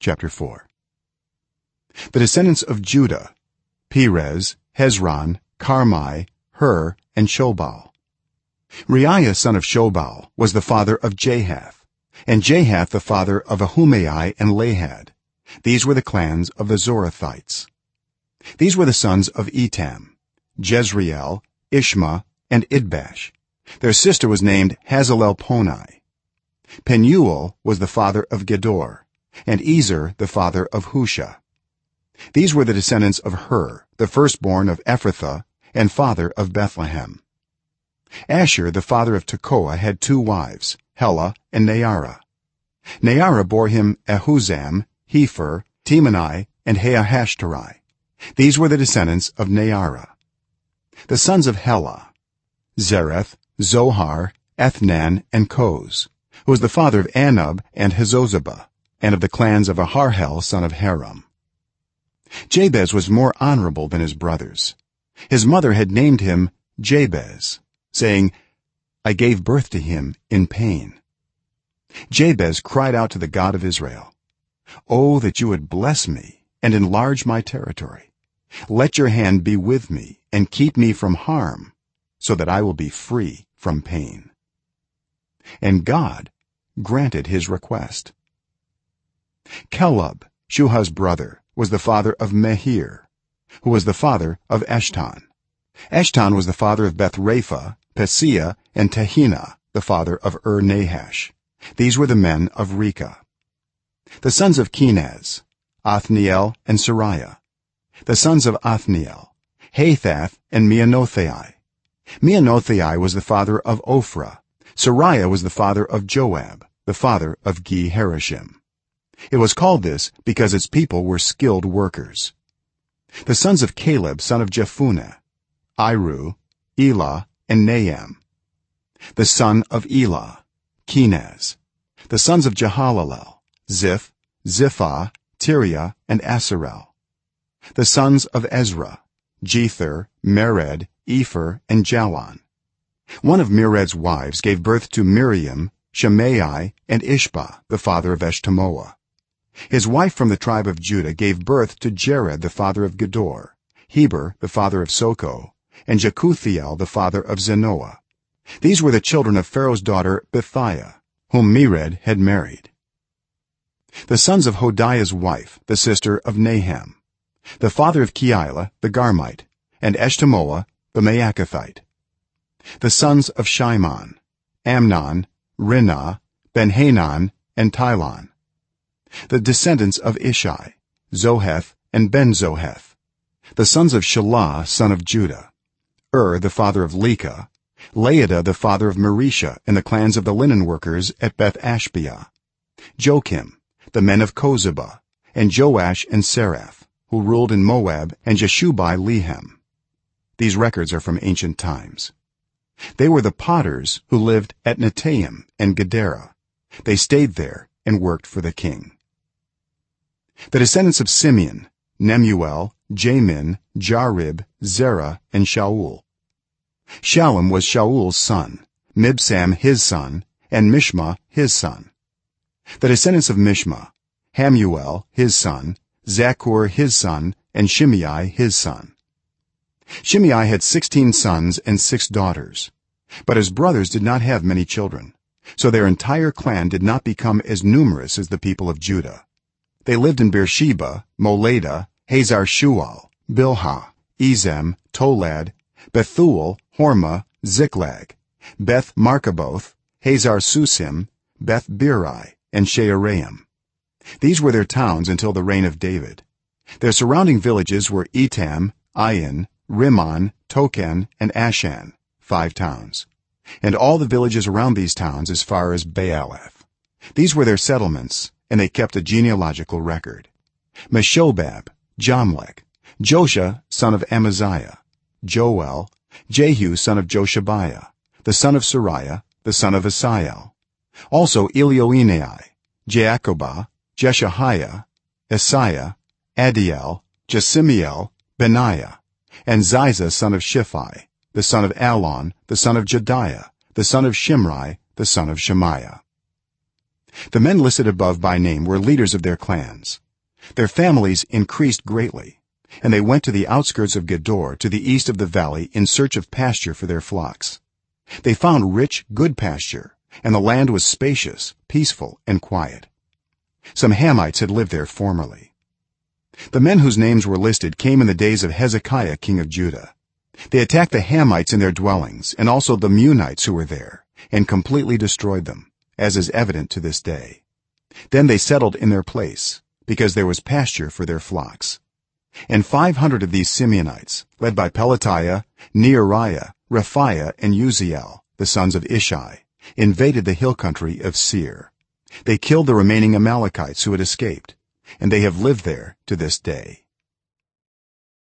chapter 4 the descendants of judah perez hezron karmi hur and shobal. Reaiah son of shobal was the father of jahath and jahath the father of ahumai and lahad. These were the clans of the zorathites. These were the sons of etam jezreel ishma and idbash. Their sister was named hazelelponi penuel was the father of gedor and ezer the father of husha. These were the descendants of hur the firstborn of ephrathah and father of bethlehem. Ashhur the father of tekoa had two wives helah and naarah naarah bore him ahuzam hepher temeni and haahashtari these were the descendants of naarah the sons of helah zereth zohar ethnan and koz who was the father of anub and hazzobebah and of the clans of aharhel son of harum jabez was more honorable than his brothers. His mother had named him jabez saying i gave birth to him in pain. Jabez cried out to the god of israel oh that you would bless me and enlarge my territory. Let your hand be with me and keep me from harm so that i will be free from pain. And god granted his request kelub shuha's brother was the father of mehir who was the father of eshton eshton was the father of bethrapha paseah and tehinnah the father of ur-nahash these were the men of rechah the sons of kenaz othniel and seraiah the sons of othniel hathath and meonothai meonothai was the father of ophrah. Seraiah was the father of joab the father of ge-harashim it was called this because its people were skilled workers. The sons of caleb son of jephunneh iru elah and naam. The son of elah kenaz. The sons of jehalelel ziph ziphah tiria and asarel. The sons of ezra jether mered epher and jalon one of mered's wives gave birth to miriam shemaiah and ishba the father of eshtemoa his wife from the tribe of judah gave birth to jared the father of gedor heber the father of socho and jekuthiel the father of zanoah these were the children of pharaoh's daughter bithiah whom mered had married. The sons of hodiah's wife the sister of naham the father of keilah the garmite and eshtemoa the maachathite the sons of shimon amnon rinnah benhanan and tilon the descendants of ishai zoheth and ben-zoheth the sons of shelah son of judah. Ur the father of lecah laadah the father of mareshah and the clans of the linen workers at beth ashbeah. Jokim the men of kozebah and joash and serath who ruled in moab and jashubai lehem. These records are from ancient times. They were the potters who lived at netaim and gedera. They stayed there and worked for the king the descendants of simeon nemuel jamin jarib zerah and shaul. Shallum was shaul's son mibsam his son and mishma his son. The descendants of mishma hamuel his son zaccur his son and shimei his son. Shimei had 16 sons and 6 daughters but his brothers did not have many children so their entire clan did not become as numerous as the people of judah they lived in beersheba moladah hazar shual bilhah ezem tolad bethuel horma ziklag beth markaboth hazar susim beth birai and shaaraim these were their towns until the reign of david. Their surrounding villages were etam ain rimmon tochen and ashan five towns. And all the villages around these towns as far as baalath these were their settlements and they kept a genealogical record. Meshobab jamlech josha son of amaziah joel jehu son of joshabiah the son of seraiah the son of asiel. Also elioenai jaakobah jeshahiah asaiah adiel jesimiel benaiah and ziza son of shiphi the son of alon the son of jedaiah the son of shimri the son of shemaiah the men listed above by name were leaders of their clans. Their families increased greatly and they went to the outskirts of gedor to the east of the valley in search of pasture for their flocks. They found rich good pasture and the land was spacious peaceful and quiet. Some hamites had lived there formerly. The men whose names were listed came in the days of hezekiah king of judah. They attacked the hamites in their dwellings and also the meunites who were there and completely destroyed them as is evident to this day. Then they settled in their place because there was pasture for their flocks. And 500 of these simeonites led by pelatiah neariah rephaiah and uzziel the sons of ishai invaded the hill country of seir. They killed the remaining amalekites who had escaped and they have lived there to this day